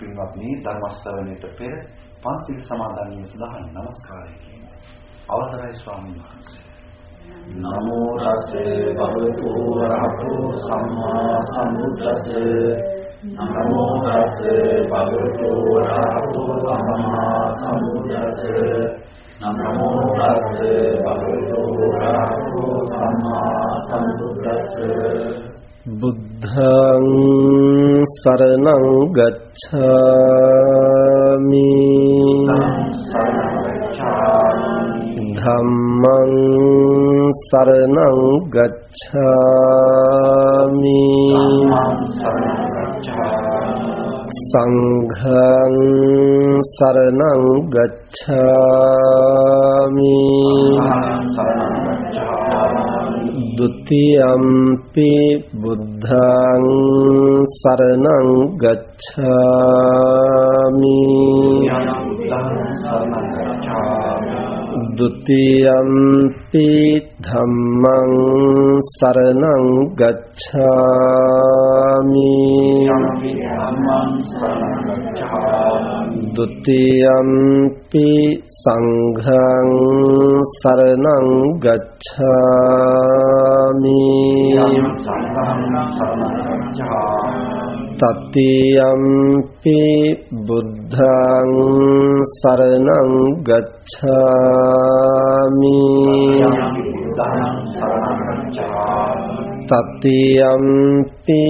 පින්වත්නි ධර්ම ශ්‍රවණයට පෙර පන්සිල් සමාදන් වීම සඳහා নমස්කාරය කියන්නේ. අවසරයි ස්වාමීන් වහන්සේ. නමෝ තස්සේ භගවතු වරහතෝ සම්මා සම්බුද්දස්සේ නමෝ තස්සේ භගවතු වරහතෝ සම්මා සම්බුද්දස්සේ නමෝ තස්සේ භගවතු වරහතෝ සම්මා සම්බුද්දස්සේ බුද්ධං සරණං ගච්ඡාමි ධම්මං සරණං ගච්ඡාමි සංඝං සරණං ගච්ඡාමි ဒ ුතියම්පි බුද්ධං සරණං ගච්ඡාමි ဒ ුතියම්පි ධම්මං සරණං ගච්ඡාමි ဒ ුතියම්පි සංඝං සරණං ගච්ඡාමි තතියම්පි බුද්ධං සරණං ගච්ඡාමි। තතියම්පි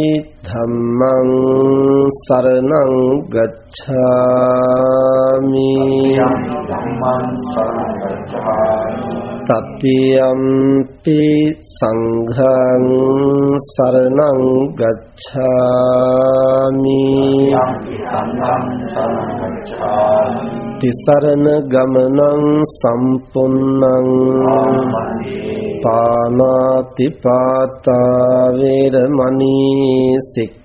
ධම්මං සරණං ගච්ඡාමි। තතියම්පි සංඝං සරණං ගච්ඡාමි තිසරණ ගමනං සම්පුන්නං පානාති පාතා වේරමණී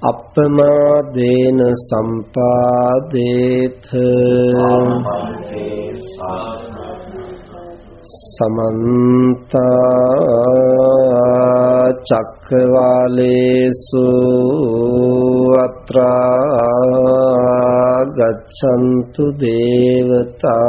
අප්පමාදේන සම්පාදේත සමන්ත චක්කවාලේසු අත්‍රා ගච්ඡන්තු දේවතා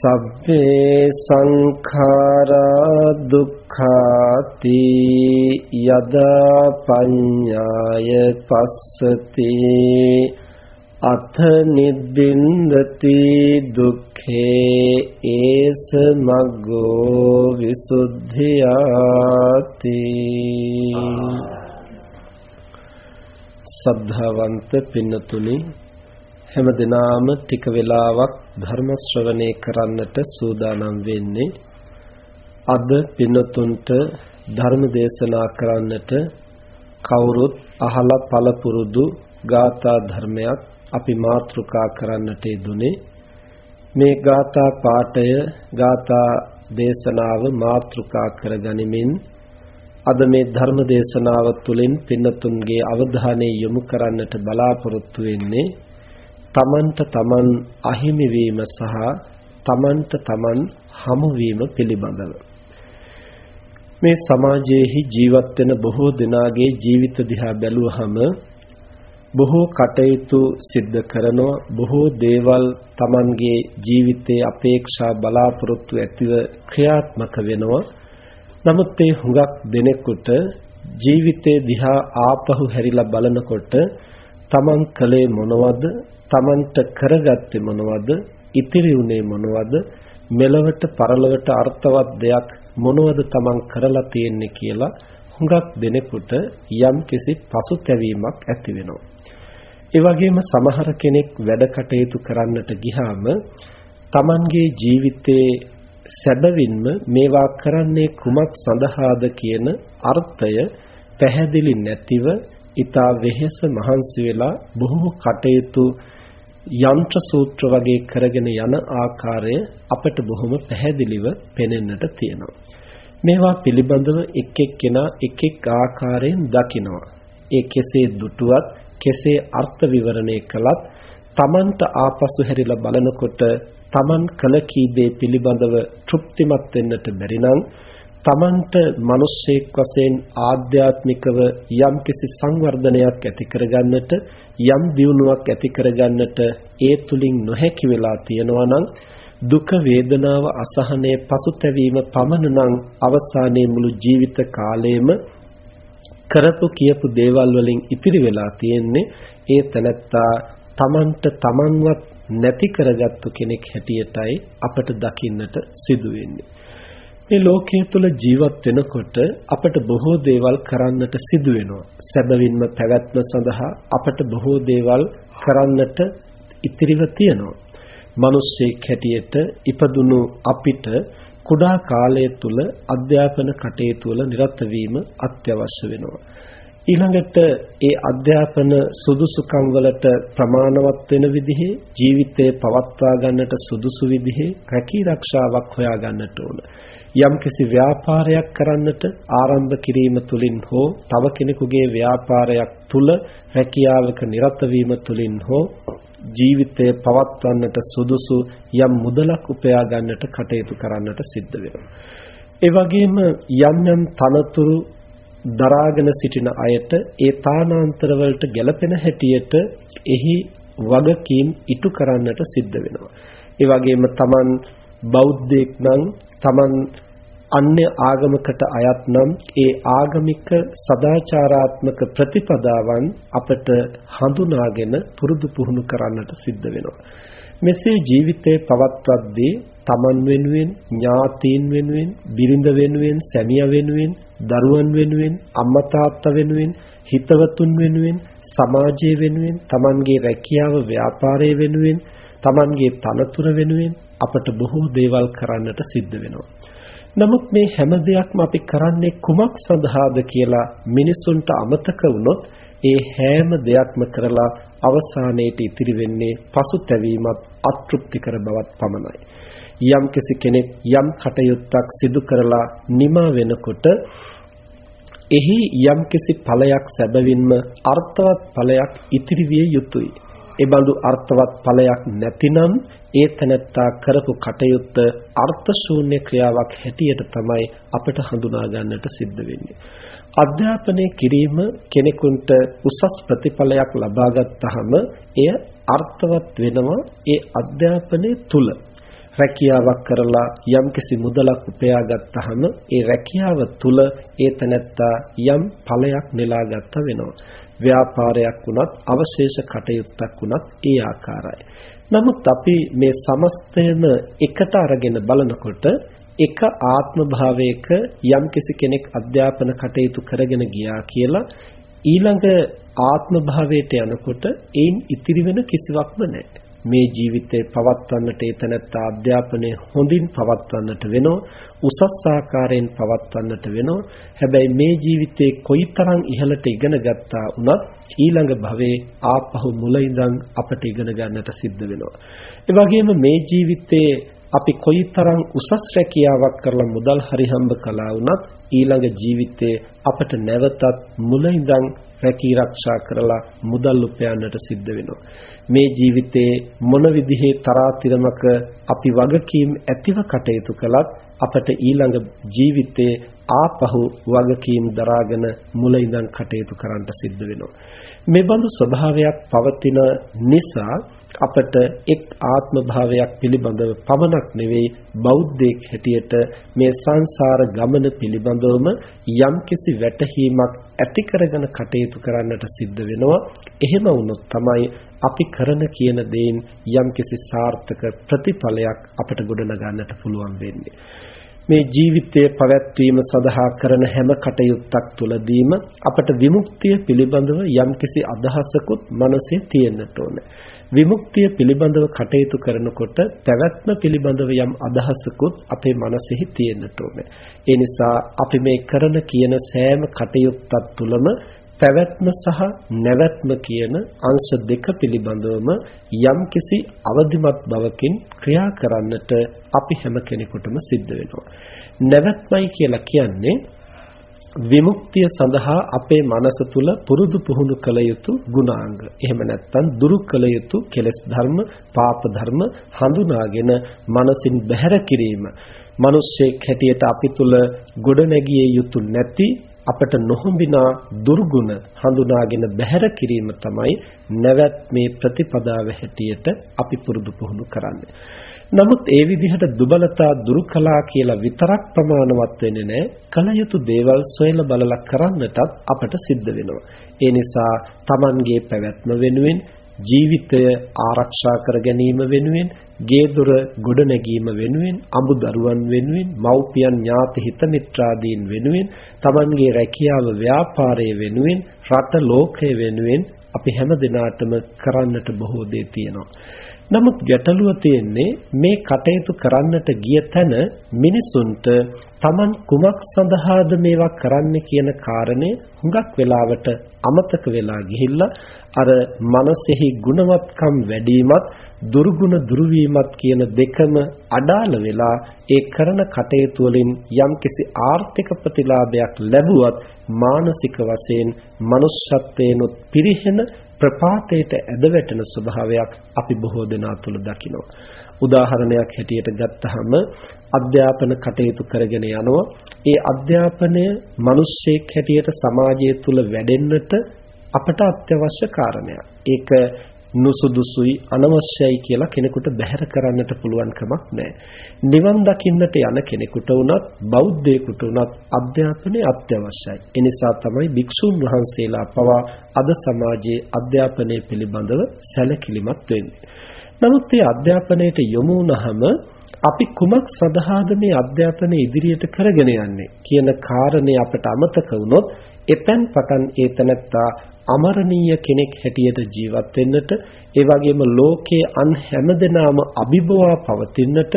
සබ්බේ සංඛාරා දුක්ඛාති යදා පඤ්ඤාය පස්සති අත නිබ්බින්දති දුක්ඛේ ඒස මග්ගෝ විසුද්ධියාති සද්ධාවන්ත පින්නතුනි හැම දිනාම ටික වෙලාවක් ධර්ම ශ්‍රවණය කරන්නට සූදානම් වෙන්නේ. අද පින්නතුන්ට ධර්ම දේශනා කරන්නට කවුරුත් අහලා පළපුරුදු ගාථා ධර්මයක් අපි මාතෘකා කරන්නට යෙදුනේ. මේ ගාථා පාඨය ගාථා දේශනාව මාතෘකා කරගනිමින් අද මේ ධර්ම දේශනාව තුළින් පින්නතුන්ගේ අවධානය යොමු කරන්නට බලාපොරොත්තු වෙන්නේ තමන්ට තමන් අහිමි වීම සහ තමන්ට තමන් හමු වීම පිළිබඳව. මේ සමාජයේහි ජීවත් වෙන බොහෝ දෙනාගේ ජීවිත දිහා බැලුවහම බොහෝ කටයුතු සිද්ධ කරනවා. බොහෝ දේවල් Tamanගේ ජීවිතයේ අපේක්ෂා බලාපොරොත්තු ඇතිව ක්‍රියාත්මක වෙනවා. නමුත් ඒ හුඟක් දෙනෙකුට ජීවිතේ දිහා ආපහු හැරිලා බලනකොට Taman කලේ මොනවද? Tamanට කරගත්තේ මොනවද? ඉතිරි උනේ මොනවද? මෙලවට පරලවට අර්ථවත් දෙයක් මොනවද Taman කරලා තියෙන්නේ කියලා හුඟක් දෙනෙකුට යම් කිසි පසුතැවීමක් ඇති වෙනවා. ඒ වගේම සමහර කෙනෙක් වැඩ කටයුතු කරන්නට ගියාම Tamanගේ ජීවිතයේ සැබවින්ම මේවා කරන්නේ කුමක් සඳහාද කියන අර්ථය පැහැදිලි නැතිව ඊතා වෙහෙස මහන්සි වෙලා බොහෝ කටයුතු යන්ත්‍ර සූත්‍ර වගේ කරගෙන යන ආකාරය අපට බොහොම පැහැදිලිව පෙනෙන්නට තියෙනවා. මේවා පිළිබඳව එක් එක්කෙනා එක් එක් ආකාරයෙන් දකිනවා. ඒ කෙසේ දුටුවත් කෙසේ අර්ථ විවරණය කළත් තමන්ට ආපසු හැරිලා බලනකොට තමන් කළ කී දේ පිළිබඳව තෘප්තිමත් වෙන්නට බැරි නම් තමන්ට මිනිස්සෙක් වශයෙන් ආධ්‍යාත්මිකව යම්කිසි සංවර්ධනයක් ඇති කරගන්නට යම් දියුණුවක් ඇති කරගන්නට ඒ තුලින් නොහැකි වෙලා තියෙනවා නම් දුක වේදනාව අසහනය පසුතැවීම පමණ නම් අවසානයේ මුළු ජීවිත කාලයම කරපු කියපු දේවල් වලින් ඉතිරි වෙලා තියෙන්නේ ඒ තැනැත්තා තමන්ට තමන්වත් නැති කරගත්තු කෙනෙක් හැටියටයි අපට දකින්නට සිදු වෙන්නේ. මේ ලෝකයේ තුල ජීවත් වෙනකොට අපට බොහෝ දේවල් කරන්නට සිදු වෙනවා. සැබවින්ම පැවැත්ම සඳහා අපට බොහෝ දේවල් කරන්නට ඉතිරිව තියෙනවා. මිනිස්සෙක් හැටියට ඉපදුණු අපිට කුඩා කාලය තුල අධ්‍යාපන කටයුතු වල නිරත වීම අත්‍යවශ්‍ය වෙනවා. ඊළඟට ඒ අධ්‍යාපන සුදුසුකම් වලට ප්‍රමාණවත් වෙන විදිහේ ජීවිතය පවත්වා ගන්නට සුදුසු විදිහේ රැකී රක්ෂාවක් හොයා ගන්නට ඕන. යම්කිසි ව්‍යාපාරයක් කරන්නට ආරම්භ කිරීම තුලින් හෝ තව කෙනෙකුගේ ව්‍යාපාරයක් තුල රැකියාවක නිරත වීම තුලින් හෝ ජීවිතය පවත්වන්නට සුදුසු යම් මුදලක් උපයා ගන්නට කටයුතු කරන්නට සිද්ධ වෙනවා. ඒ වගේම යම් යම් තනතුරු දරාගෙන සිටින අයට ඒ තානාන්තර වලට ගැළපෙන හැටියට එහි වගකීම් ඉටු කරන්නට සිද්ධ වෙනවා. ඒ වගේම Taman බෞද්ධයෙක් නම් Taman අන්‍ය ආගමකට අයත් නම් ඒ ආගමික සදාචාරාත්මක ප්‍රතිපදාවන් අපට හඳුනාගෙන පුරුදු පුහුණු කරන්නට සිද්ධ වෙනවා. මෙසේ ජීවිතේ පවත්වද්දී තමන් වෙනුවෙන් ඥාතීන් වෙනුවෙන් බිරිඳ වෙනුවෙන් සැමියා වෙනුවෙන් දරුවන් වෙනුවෙන් අම්මා තාත්තා වෙනුවෙන් හිතවතුන් වෙනුවෙන් සමාජය වෙනුවෙන් තමන්ගේ රැකියාව ව්‍යාපාරය වෙනුවෙන් තමන්ගේ තනතුර වෙනුවෙන් අපට බොහෝ දේවල් කරන්නට සිද්ධ වෙනවා. නමුත් මේ හැම දෙයක්ම අපි කරන්නේ කුමක් සඳහාද කියලා මිනිසුන්ට අමතක වුණොත් ඒ හැම දෙයක්ම කරලා අවසානයේට ඉතිරි වෙන්නේ පසුතැවීමත් අතෘප්තිකර බවත් පමණයි. යම් කෙනෙක් යම් කටයුත්තක් සිදු කරලා නිමා වෙනකොට එහි යම්කිසි ඵලයක් සැබවින්ම අර්ථවත් ඵලයක් ඉතිරි විය යුතුයි. ඒ බඳු අර්ථවත් ඵලයක් නැතිනම් ඒ තැනැත්තා කරපු කටයුත්ත අර්ථ ශූන්‍ය ක්‍රියාවක් හැටියට තමයි අපට හඳුනා ගන්නට සිද්ධ වෙන්නේ. අධ්‍යාපනය කිරීම කෙනෙකුට උසස් ප්‍රතිඵලයක් ලබා ගත්තාම එය අර්ථවත් වෙනවා ඒ අධ්‍යාපනය තුල. රැකියාවක් කරලා යම්කිසි මුදලක් උපයා ගත්තාම ඒ රැකියාව තුල ඒ තැනැත්තා යම් ඵලයක් නෙලා ගත්ත වෙනවා. ව්‍යාපාරයක් වුණත් අවශේෂ කටයුත්තක් වුණත් ඒ ආකාරයි. නමුත් අපි මේ සමස්තයම එකට අරගෙන බලනකොට එක ආත්ම භාවයක යම්කිසි කෙනෙක් අධ්‍යාපන කටයුතු කරගෙන ගියා කියලා ඊළඟ ආත්ම භාවයට යනකොට ඒන් ඉතිරි වෙන කිසිවක්ම නැහැ. මේ ජීවිතේ පවත්වන්නට ඒ තැනත්ත අධ්‍යාපනය හොඳින් පවත්වන්නට වෙනවා උසස් ආකාරයෙන් පවත්වන්නට වෙනවා හැබැයි මේ ජීවිතේ කොයිතරම් ඉහළට ඉගෙන ගත්තා වුණත් ඊළඟ භවයේ ආපහු මුල ඉඳන් අපට ඉගෙන ගන්නට සිද්ධ වෙනවා. ඒ වගේම මේ ජීවිතේ අපි කොයිතරම් උසස් රැකියාවක් කරලා මුදල් හරි හම්බ කළා වුණත් ඊළඟ ජීවිතේ අපට නැවතත් මුල ඉඳන් රැකී ආරක්ෂා කරලා මුදල් උපයන්නට සිද්ධ වෙනවා. මේ ජීවිතේ මොන විදිහේ තරාතිරමක අපි වගකීම් ඇතිව කටයුතු කළත් අපට ඊළඟ ජීවිතේ ආපහු වගකීම් දරාගෙන මුල ඉඳන් කටයුතු කරන්න සිද්ධ වෙනවා. මේ බඳු ස්වභාවයක් පවතින නිසා අපට එක් ආත්ම භාවයක් පිළිබඳව පමණක් නෙවෙයි බෞද්ධයෙක් හැටියට මේ සංසාර ගමන පිළිබඳවම යම්කිසි වැටහීමක් ඇති කරගෙන කටයුතු කරන්නට සිද්ධ වෙනවා. එහෙම වුණොත් තමයි අපි කරන කියන දේෙන් යම්කිසි සාර්ථක ප්‍රතිඵලයක් අපට ගොඩනගන්නට පුළුවන් වෙන්නේ. මේ ජීවිතය පැවැත්වීම සඳහා කරන හැම කටයුත්තක් තුළදීම අපට විමුක්තිය පිළිබඳව යම්කිසි අදහසකුත් මනසේ තියෙන්නට ඕනේ. විමුක්තිය පිළිබඳව කටයුතු කරනකොට පැවැත්ම පිළිබඳව යම් අදහසකුත් අපේ මනසෙහි තියෙන්නට ඕනේ. ඒ නිසා අපි මේ කරන කියන සෑම කටයුත්තක් තුළම පැවැත්ම සහ නැවැත්ම කියන අංශ දෙක පිළිබඳවම යම්කිසි අවදිමත් බවකින් ක්‍රියා කරන්නට අපි හැම කෙනෙකුටම සිද්ධ වෙනවා. නැවැත්මයි කියලා කියන්නේ විමුක්තිය සඳහා අපේ මනස තුල පුරුදු පුහුණු කළ යුතු ගුණාංග. එහෙම නැත්නම් දුරු කළ යුතු කෙලෙස් ධර්ම, පාප ධර්ම හඳුනාගෙන මනසින් බැහැර කිරීම. මිනිස්සෙක් හැටියට අපි තුල ගොඩනැගිය යුතු නැති අපට නොහොඹිනා දුර්ගුණ හඳුනාගෙන බැහැර කිරීම තමයි නැවැත් මේ ප්‍රතිපදාව හැටියට අපි පුරුදු පුහුණු කරන්නේ. නමුත් ඒ විදිහට දුබලතා දුරු කළා කියලා විතරක් ප්‍රමාණවත් වෙන්නේ නැහැ. කල යුතු දේවල් සොයලා බලලා කරන්නටත් අපට සිද්ධ වෙනවා. ඒ නිසා Tamanගේ පැවැත්ම වෙනුවෙන් ජීවිතය ආරක්ෂා කර ගැනීම වෙනුවෙන් ගේ දොර ගොඩ නැගීම වෙනුවෙන් අඹ දරුවන් වෙනුවෙන් මව්පියන් ඥාති හිත මිත්‍රාදීන් වෙනුවෙන් Tamanගේ රැකියාව ව්‍යාපාරය වෙනුවෙන් රට ලෝකය වෙනුවෙන් අපි හැම දිනාටම කරන්නට බොහෝ දේ තියෙනවා නමුත් ගැටලුව තියෙන්නේ මේ කටයුතු කරන්නට ගිය තැන මිනිසුන්ට Taman කුමක් සඳහාද මේවා කරන්නේ කියන කාරණේ හුඟක් වෙලාවට අමතක වෙලා ගිහිල්ලා අර මනසෙහි ගුණවත්කම් වැඩිමත් දුර්ගුණ දුර්වීමත් කියන දෙකම අඩාල වෙලා ඒ කරන කටයුතු වලින් යම්කිසි ආර්ථික ප්‍රතිලාභයක් ලැබුවත් මානසික වශයෙන් manussත්වේනොත් පිරිහෙන ප්‍රපාතයට ඇද වැටෙන ස්වභාවයක් අපි බොහෝ දෙනා තුළ දකිනවා. උදාහරණයක් හැටියට ගත්තහම අධ්‍යාපන කටයුතු කරගෙන යනවා. ඒ අධ්‍යාපනය මිනිස්සෙක් හැටියට සමාජය තුළ වැඩෙන්නට අපට අත්‍යවශ්‍ය කාරණයක්. ඒක නුසුදුසුයි අනවශ්‍යයි කියලා කෙනෙකුට බැහැර කරන්නට පුළුවන් කමක් නැහැ. නිවන් දකින්නට යන කෙනෙකුට වුණත් බෞද්ධයෙකුට වුණත් අධ්‍යාපනය අත්‍යවශ්‍යයි. ඒ නිසා තමයි භික්ෂුන් වහන්සේලා පවා අද සමාජයේ අධ්‍යාපනය පිළිබඳව සැලකිලිමත් වෙන්නේ. නමුත් මේ අධ්‍යාපනයට යොමු වුණාම අපි කුමක් සඳහාද මේ අධ්‍යාපනය ඉදිරියට කරගෙන යන්නේ කියන කාරණේ අපට අමතක වුණොත් එතෙන් පටන් ඒ තනත්තා අමරණීය කෙනෙක් හැටියට ජීවත් වෙන්නට ඒ වගේම ලෝකයේ අන් හැමදෙනාම අභිබවා පවතින්නට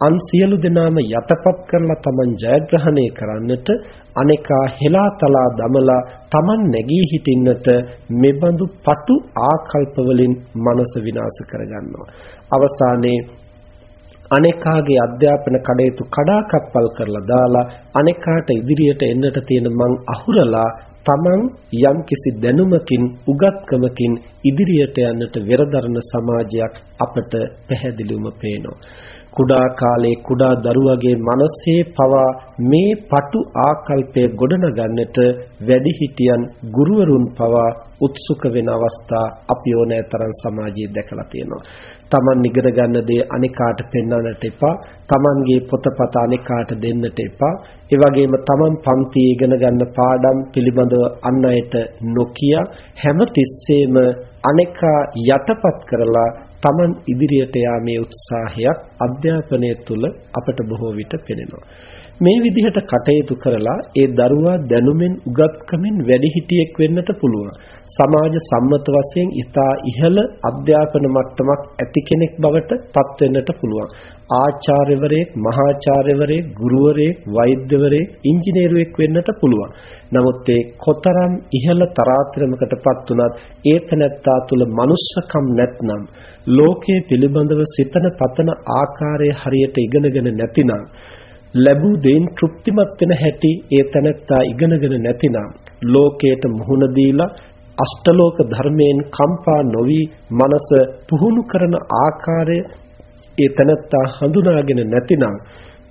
අන් සියලු දෙනාම යටපත් කරලා Taman ජයග්‍රහණය කරන්නට අනේකා හෙලාතලා දමලා Taman නැගී හිටින්නට මෙබඳු පටු ආකල්ප වලින් මනස විනාශ කරගන්නවා. අවසානයේ අනේකාගේ අධ්‍යාපන කඩේතු කඩාකප්පල් කරලා දාලා අනේකාට ඉදිරියට එන්නට තියෙන මං අහුරලා තමන් යම්කිසි දැනුමකින් උගත්කමකින් ඉදිරියට යන්නට වෙරදරන සමාජයක් අපට පැහැදිලිවම පේනවා. කුඩා කාලේ කුඩා දරුවගේ මනසේ පවා මේ පටු ආකල්පය ගොඩනගන්නට වැඩිහිටියන් ගුරුවරුන් පවා උත්සුක වෙන අවස්ථා අපි ඕනෑතරම් සමාජයේ දැකලා තියෙනවා. Taman ඉගෙන ගන්න දේ අනිකාට පෙන්වන්නට එපා. Tamanගේ පොතපත අනිකාට දෙන්නට එපා. ඒ වගේම Taman පන්තියේ ඉගෙන ගන්න පාඩම් පිළිබඳව අන් අයට නොකිය හැම තිස්සෙම අනේකා යටපත් කරලා Taman ඉදිරියට යාමේ උත්සාහයක් අධ්‍යාපනය තුළ අපට බොහෝ විට පෙනෙනවා. මේ විදිහට කටයුතු කරලා ඒ දරුවා දැනුමෙන් උගත්කමින් වැඩිහිටියෙක් වෙන්නට පුළුවන්. සමාජ සම්මත වශයෙන් ඉතා ඉහළ අධ්‍යාපන මට්ටමක් ඇති කෙනෙක් බවට පත් වෙන්නට පුළුවන්. ආචාර්යවරයෙක්, මහාචාර්යවරයෙක්, ගුරුවරයෙක්, වෛද්‍යවරයෙක්, ඉංජිනේරුවෙක් වෙන්නට පුළුවන්. නමුත් ඒ කොතරම් ඉහළ තරාතිරමකටපත් උනත් ඒ තැනැත්තා තුළ මනුෂ්‍යකම් නැත්නම් ලෝකයේ පිළිබඳව සිතන පතන ආකාරය හරියට ඉගෙනගෙන නැතිනම් ලැබූ දෙයින් තෘප්තිමත් වෙන හැටි ඒ තැනැත්තා ඉගෙනගෙන නැතිනම් ලෝකයට මුහුණ දීලා අෂ්ටලෝක ධර්මයෙන් කම්පා නොවි මනස පුහුණු කරන ආකාරය ඒ තැනැත්තා හඳුනාගෙන නැතිනම්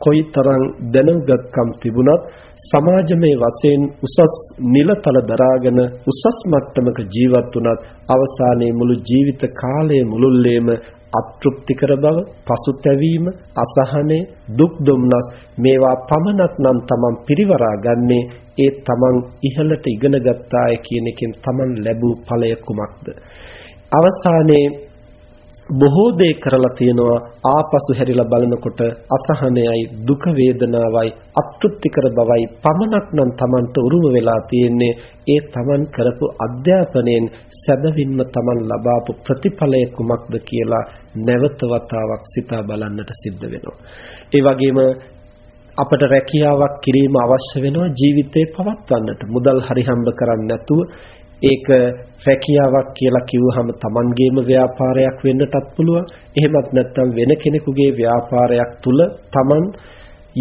කොයිතරම් දැනුගත්කම් තිබුණත් සමාජමය වශයෙන් උසස් නිලතල දරාගෙන උසස් මට්ටමක ජීවත් වුණත් අවසානයේ මුළු ජීවිත කාලය මුළුල්ලේම අතෘප්තිකර බව, පසුතැවීම, අසහනය, දුක් දුම්නස් මේවා පමණක් නම් තමන් පිරිවරා ගන්නේ ඒ තමන් ඉහළට ඉගෙන ගත්තාය කියන එකෙන් තමන් ලැබූ ඵලය කුමක්ද? අවසානයේ බොහෝ දේ කරලා තියෙනවා. ආපසු හැරිලා බලනකොට අසහනයයි දුක වේදනාවයි අතෘප්තිකර බවයි පමණක් නම් Tamanට උරුම වෙලා තියෙන්නේ. ඒ Taman කරපු අධ්‍යාපනයෙන් සැබවින්ම Taman ලබාපු ප්‍රතිඵලය කුමක්ද කියලා නැවත වතාවක් සිතා බලන්නට සිද්ධ වෙනවා. ඒ වගේම අපට රැකියාවක් කිරීම අවශ්‍ය වෙනවා ජීවිතේ පවත්වන්නට. මුදල් හරි හම්බ කරන්නේ නැතුව ඒක රැකියාවක් කියලා කිව්වහම Tamanගේම ව්‍යාපාරයක් වෙන්නටත් පුළුවන්. එහෙමත් නැත්නම් වෙන කෙනෙකුගේ ව්‍යාපාරයක් තුල Taman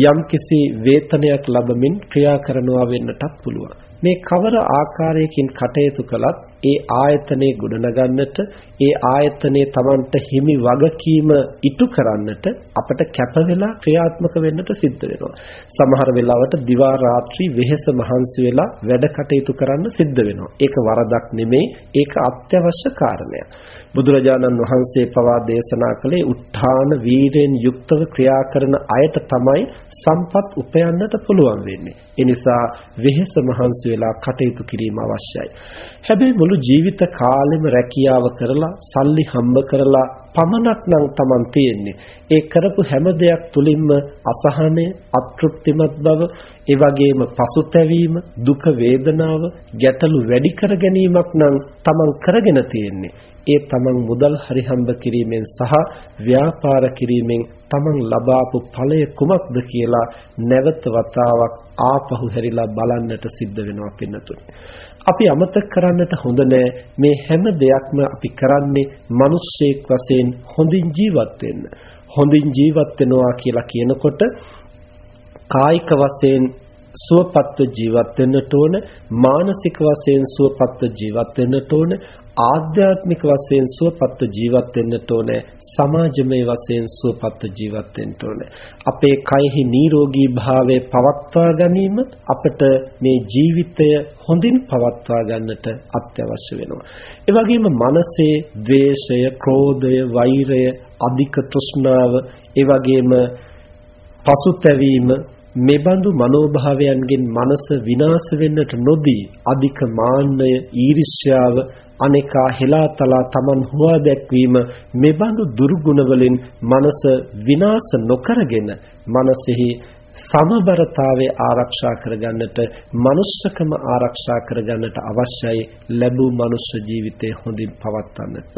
යම්කිසි වේතනයක් ලබමින් ක්‍රියා කරනවා වෙන්නටත් පුළුවන්. මේ කවර ආකාරයකින් කටයුතු කළත් ඒ ආයතනයේ ගොඩනගන්නට ඒ ආයතනයේ Tamanට හිමි වගකීම ඉටු කරන්නට අපට කැප වෙලා ක්‍රියාත්මක වෙන්නට සිද්ධ වෙනවා. සමහර වෙලාවට දිවා රාත්‍රී වෙහෙස මහන්සි වෙලා වැඩ කටයුතු කරන්න සිද්ධ වෙනවා. ඒක වරදක් නෙමෙයි, ඒක අත්‍යවශ්‍ය කාරණයක්. බුදුරජාණන් වහන්සේ පවා දේශනා කළේ උත්ථාන වීරයෙන් යුක්තව ක්‍රියා කරන අයට තමයි සම්පත් උපයන්නට පුළුවන් වෙන්නේ. ඒ නිසා වෙහෙස මහන්සි වෙලා කටයුතු කිරීම අවශ්‍යයි. හැබැයි මුළු ජීවිත කාලෙම රැකියාව කරලා සල්ලි හම්බ කරලා පමණක් නම් Taman තියෙන්නේ. ඒ කරපු හැම දෙයක් තුලින්ම අසහනය, අතෘප්තිමත් බව, ඒ වගේම පසුතැවීම, දුක වේදනාව, ගැටලු වැඩි කර ගැනීමක් නම් Taman කරගෙන තියෙන්නේ. ඒ තමන් මුදල් හරි හම්බ කිරීමෙන් සහ ව්‍යාපාර කිරීමෙන් තමන් ලබාපු ඵලය කුමක්ද කියලා නැවත වතාවක් ආපහු හැරිලා බලන්නට සිද්ධ වෙනවා පින්නතුනි. අපි අමතක කරන්නට හොඳ මේ හැම දෙයක්ම අපි කරන්නේ මිනිස්සෙක් වශයෙන් හොඳින් ජීවත් වෙන්න. හොඳින් ජීවත් වෙනවා කියලා කියනකොට කායික වශයෙන් සුවපත්ව ජීවත් වෙන්නට ඕන මානසික වශයෙන් සුවපත්ව ජීවත් වෙන්නට ඕන ආධ්‍යාත්මික වශයෙන් සුවපත්ව ජීවත් වෙන්නට ඕනේ සමාජමය වශයෙන් සුවපත්ව ජීවත් වෙන්න ඕනේ. අපේ කයෙහි නිරෝගී භාවය පවත්වා ගැනීම අපට මේ ජීවිතය හොඳින් පවත්වා ගන්නට අත්‍යවශ්‍ය වෙනවා. ඒ වගේම මනසේ ද්වේෂය ක්‍රෝධය වෛරය අධික තෘෂ්ණාව ඒ වගේම පසුතැවීම මෙබඳු මනෝභාවයන්ගෙන් මනස විනාශ වෙන්නට නොදී අධික මාන්නය ඊර්ෂ්‍යාව අනේකා හෙලාතලා Taman හුවා දැක්වීම මෙබඳු දුර්ගුණ වලින් මනස විනාශ නොකරගෙන මනසෙහි සමබරතාවය ආරක්ෂා කරගන්නට මනුෂ්‍යකම ආරක්ෂා කරගන්නට අවශ්‍යයි ලැබූ මනුෂ්‍ය ජීවිතය හොඳින් පවත්වන්නට.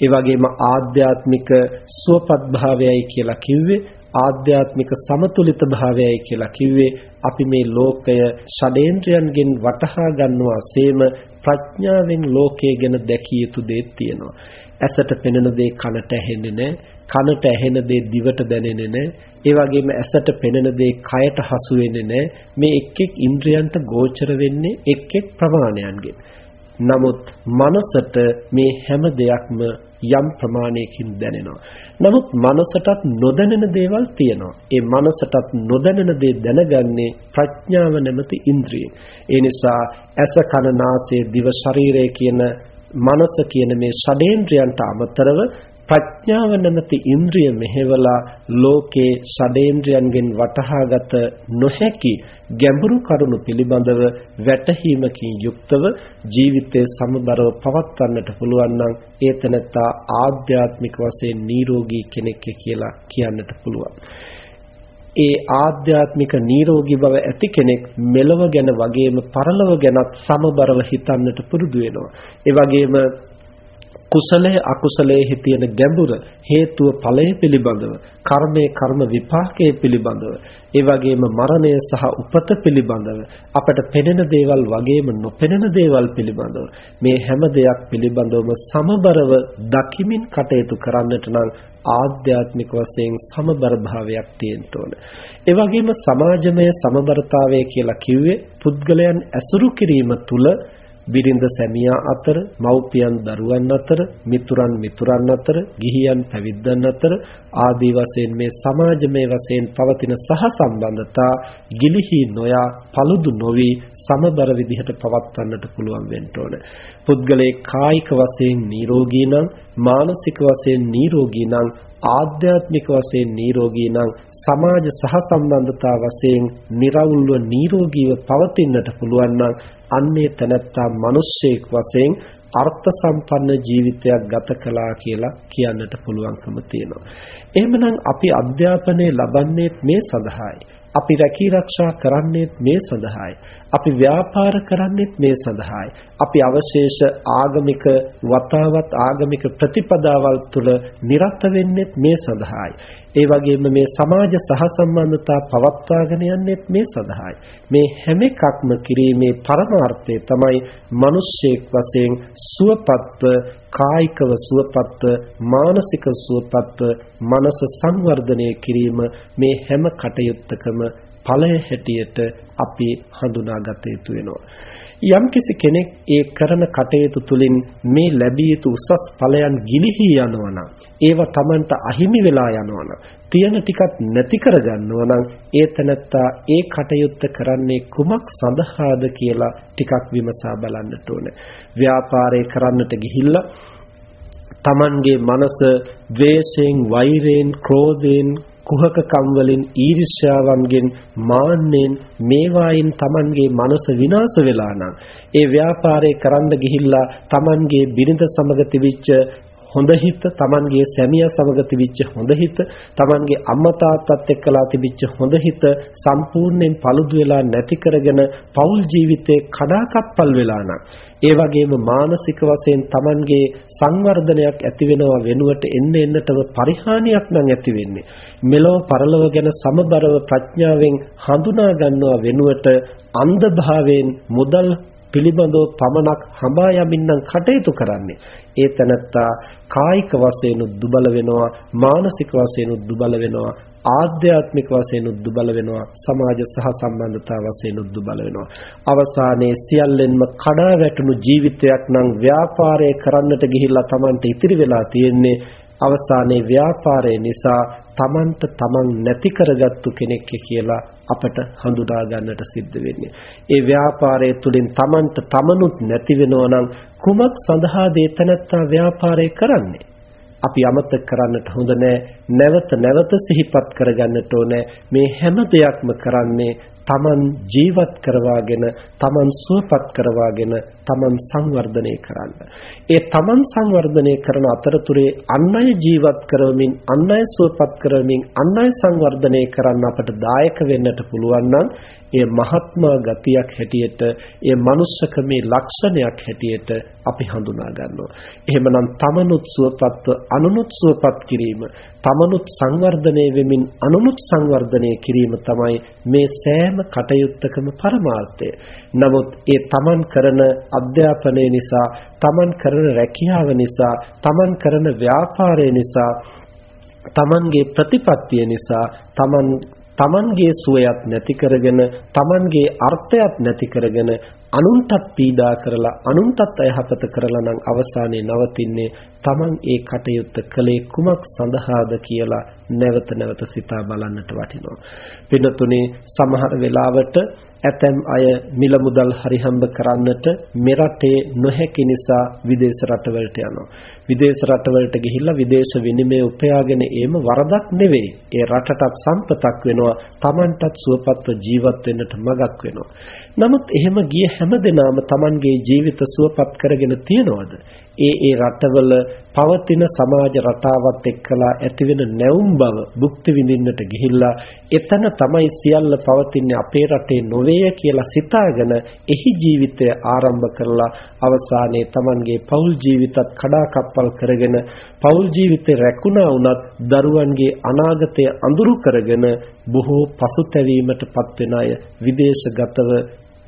ඒ වගේම ආධ්‍යාත්මික සුවපත් භාවයයි කියලා කිව්වේ ආධ්‍යාත්මික සමතුලිත භාවයයි කියලා කිව්වේ අපි මේ ලෝකය ෂඩේන්ද්‍රයන්ගෙන් වටහා ගන්නවා සේම ප්‍රඥාවෙන් ලෝකය ගැන දැකිය යුතු දෙයක් තියෙනවා. ඇසට පෙනෙන දේ කනට ඇහෙන්නේ නැහැ. කනට ඇහෙන දේ දිවට දැනෙන්නේ නැහැ. ඒ වගේම ඇසට පෙනෙන දේ කයට හසු වෙන්නේ නැහැ. මේ එක් එක් ඉන්ද්‍රයන්ට ගෝචර වෙන්නේ එක් එක් ප්‍රමාණයන්ගෙන්. නමුත් මනසට මේ හැම දෙයක්ම යම් ප්‍රමාණයකින් දැනෙනවා. නමුත් මනසටත් නොදැනෙන දේවල් තියෙනවා. ඒ මනසටත් නොදැනෙන දේ දැනගන්නේ ප්‍රඥාව නැමැති ඉන්ද්‍රිය. ඒ නිසා ඇස කන නාසය දිව ශරීරය කියන මනස කියන මේ ෂඩේන්ද්‍රයන්ට අමතරව ප්‍රඥාව නැමැති ඉන්ද්‍රිය මෙහෙवला ලෝකේ ෂඩේන්ද්‍රයන්ගෙන් වටහාගත නොහැකි ගැඹුරු කරුණු පිළිබඳව වැටහීමකින් යුක්තව ජීවිතයේ සමබරව පවත්වන්නට පුළුවන් නම් ඒ තැනත්තා ආධ්‍යාත්මික වශයෙන් නිරෝගී කෙනෙක් කියලා කියන්නට පුළුවන්. ඒ ආධ්‍යාත්මික නිරෝගී බව ඇති කෙනෙක් මෙලව ගැන වගේම පරලොව ගැනත් සමබරව හිතන්නට පුරුදු වෙනවා. ඒ වගේම කුසලයේ අකුසලයේ තියෙන ගැඹුර හේතුව ඵලය පිළිබඳව කර්මයේ කර්ම විපාකයේ පිළිබඳව ඒ වගේම මරණය සහ උපත පිළිබඳව අපට පෙනෙන දේවල් වගේම නොපෙනෙන දේවල් පිළිබඳව මේ හැම දෙයක් පිළිබඳවම සමබරව දකිමින් කටයුතු කරන්නට නම් ආධ්‍යාත්මික වශයෙන් සමබර භාවයක් තියෙන්න ඕන. ඒ වගේම සමාජමය සමබරතාවය කියලා කිව්වේ පුද්ගලයන් ඇසුරු කිරීම තුළ බිරිඳ සැමියා අතර, මව්පියන් දරුවන් අතර, මිතුරන් මිතුරන් අතර, ගිහියන් පැවිද්දන් අතර ආදී වශයෙන් මේ සමාජමය වශයෙන් පවතින සහසම්බන්ධතා ගිලිහි නොයා paludu නොවි සමබර විදිහට පවත්වන්නට පුළුවන් වෙන්න ඕන. පුද්ගලයේ කායික වශයෙන් නිරෝගී නම්, මානසික වශයෙන් නිරෝගී නම් ආධ්‍යාත්මික වශයෙන් නිරෝගී නම් සමාජ සහසම්බන්ධතා වශයෙන් निराවුල්ව නිරෝගීව පවතින්නට පුළුවන් නම් අන්නේ තැනැත්තා මිනිස්සෙක් වශයෙන් අර්ථ සම්පන්න ජීවිතයක් ගත කළා කියලා කියන්නට පුළුවන්කම තියෙනවා. එහෙමනම් අපි අධ්‍යාපනය ලබන්නේ මේ සඳහායි. අපි රැකී ආරක්ෂා කරන්නේ මේ සඳහායි. අපි ව්‍යාපාර කරන්නේ මේ සඳහායි. අපි අවශේෂ ආගමික වතාවත් ආගමික ප්‍රතිපදාවල් තුළ නිරත වෙන්නේ මේ සඳහායි. ඒ වගේම මේ සමාජ සහසම්බන්ධතා පවත්වාගෙන යන්නේ මේ සඳහායි. මේ හැම එකක්ම කිරීමේ පරමාර්ථය තමයි මිනිස්සෙක් වශයෙන් සුවපත්ව කායිකව සුවපත්ව මානසික සුවපත්ව මනස සංවර්ධනය කිරීම මේ හැම කටයුත්තකම ඵලය හැටියට අපි හඳුනාගත යුතු වෙනවා. යම්කිසි කෙනෙක් ඒ කරන කටයුතු තුළින් මේ ලැබිය යුතු උසස් ඵලයන් ගිලිහි යනවා නම් ඒවා Tamanට අහිමි වෙලා යනවා නම් තියෙන ටිකක් නැති කරගන්නවා නම් ඒ තනත්තා ඒ කටයුත්ත කරන්නේ කුමක් සඳහාද කියලා ටිකක් විමසා බලන්නට ඕනේ. ව්‍යාපාරය කරන්නට ගිහිල්ලා Tamanගේ මනස ද්වේෂයෙන්, වෛරයෙන්, ක්‍රෝධයෙන් කුහකකම් වලින් ඊර්ෂ්‍යාවන්ගෙන් මාන්නෙන් මේවායින් Tamanගේ මනස විනාශ වෙලා නම් ඒ ව්‍යාපාරේ කරන්න ගිහිල්ලා Tamanගේ බිරිඳ සමග තිබිච්ච හොඳ හිත Tamanගේ සැමියා සමග තිබිච්ච හොඳ හිත Tamanගේ අම්මා තාත්තත් එක්කලා තිබිච්ච හොඳ හිත සම්පූර්ණයෙන් paludu වෙලා නැති කරගෙන පෞල් ජීවිතේ කඩාකප්පල් වෙලා නම් ඒ වගේම මානසික වශයෙන් Tamanගේ සංවර්ධනයක් ඇති වෙනවා වෙනුවට එන්න එන්නටම පරිහානියක් නම් ඇති වෙන්නේ. මෙලොව පරලොව ගැන සමබරව ප්‍රඥාවෙන් හඳුනා ගන්නවා වෙනුවට අන්ධභාවයෙන් මුදල් පිළිබඳව පමණක් හඹා යමින් නම් කටයුතු කරන්නේ. ඒ තනත්තා කායික වශයෙන් දුබල වෙනවා මානසික වශයෙන් දුබල වෙනවා ආධ්‍යාත්මික වශයෙන් දුබල වෙනවා සමාජ සහ සම්බන්ධතා වශයෙන් දුබල වෙනවා. අවසානයේ සියල්ලෙන්ම කඩා වැටුණු ජීවිතයක් නම් ව්‍යාපාරය කරන්නට ගිහිල්ලා Tamanට ඉතිරි වෙලා තියෙන්නේ අවසානයේ ව්‍යාපාරය නිසා Tamanට Taman නැති කරගත්තු කෙනෙක් කියලා අපට හඳුනා ගන්නට සිද්ධ වෙන්නේ. ඒ ව්‍යාපාරය තුළින් Tamanට Tamanුත් නැති වෙනවා නම් කුමක් සඳහාද එතනත්තා ව්‍යාපාරය කරන්නේ? අපි අමතක කරන්නට හොඳ නැවත නැවත සිහිපත් කරගන්නට ඕනේ මේ හැම දෙයක්ම කරන්නේ තමන් ජීවත් කරවාගෙන තමන් සුවපත් කරවාගෙන තමන් සංවර්ධනය කරන්න. ඒ තමන් සංවර්ධනය කරන අතරතුරේ අන් අය ජීවත් කරවමින් අන් අය සුවපත් කරවමින් අන් අය සංවර්ධනය කරන්න අපට දායක වෙන්නට පුළුවන් නම් ඒ මහත්මා ගතියක් හැටියට ඒ මනුස්සකමේ ලක්ෂණයක් හැටියට අපි හඳුනා ගන්නවා. එහෙමනම් තමනුත් සුවපත්ව අනුනුත් සුවපත් කිරීම, තමනුත් සංවර්ධනය වෙමින් අනුනුත් සංවර්ධනය කිරීම තමයි මේ සෑම කටයුත්තකම පරමාර්ථය. නමුත් ඒ තමන් කරන අධ්‍යාපනය නිසා, තමන් කරන රැකියාව නිසා, තමන් කරන ව්‍යාපාරය නිසා තමන්ගේ ප්‍රතිපත්තිය නිසා තමන් තමන්ගේ සුවයත් නැති කරගෙන තමන්ගේ අර්ථයත් නැති කරගෙන අනුන්ටත් පීඩා කරලා අනුන්ටත් අයහපත කරලා නම් අවසානයේ නවතින්නේ තමන් ඒ කටයුත්ත කළේ කුමක් සඳහාද කියලා නැවත නැවත සිතා බලන්නට වටිනවා. පින්නතුනේ සමහර වෙලාවට ඇතැම් අය මිල මුදල් හරිහම්බ කරන්නට මෙරටේ නොහැකි නිසා විදේශ රටවලට යනවා. විදේශ රටවලට ගිහිල්ලා විදේශ විනිමය උපයාගෙන ඒම වරදක් නෙවෙයි. ඒ රටටත් සම්පතක් වෙනවා. Tamanටත් සුවපත්ව ජීවත් වෙන්නට මගක් වෙනවා. නමුත් එහෙම ගිය හැමදෙනාම Tamanගේ ජීවිත සුවපත් කරගෙන තියනවද? ඒ ඒ රටවල පවතින සමාජ රටාවත් එක්කලා ඇතිවෙන නැවුම් බව භුක්ති විඳින්නට ගිහිල්ලා එතන තමයි සියල්ල පවතින්නේ අපේ රටේ නොවේය කියලා සිතාගෙන එහි ජීවිතය ආරම්භ කරලා අවසානයේ Tamanගේ පෞල් ජීවිතත් කඩාකප්පල් කරගෙන පෞල් ජීවිතේ රැකුණා වුණත් දරුවන්ගේ අනාගතය අඳුරු කරගෙන බොහෝ පසුතැවීමටපත් වෙන අය විදේශගතව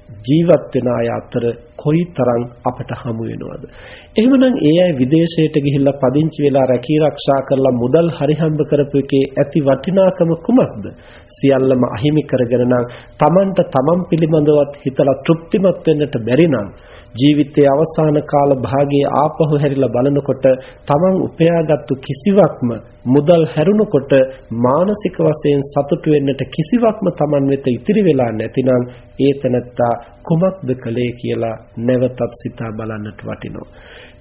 ජීවත් වෙන අය අතර කොයිතරම් අපට හමු වෙනවද? එහෙමනම් ඒ අය විදේශයට ගිහිල්ලා පදිංචි වෙලා රැකී ආරක්ෂා කරලා මුදල් හරිහම්බ කරපු එකේ ඇති වටිනාකම කුමක්ද? සියල්ලම අහිමි කරගෙන නම් Tamanට Taman පිළිබඳවත් හිතලා තෘප්තිමත් වෙන්නට බැරි නම් ජීවිතයේ අවසාන කාල භාගයේ ආපහු හැරිලා බලනකොට Taman උපයාගත්තු කිසිවක්ම මුදල් හැරුණකොට මානසික වශයෙන් සතුටු වෙන්නට කිසිවක්ම Taman වෙත ඉතිරි වෙලා නැතිනම් ඒ තනත්තා කුමක්ද කළේ කියලා නැවතත් සිතා බලන්නට වටිනවා.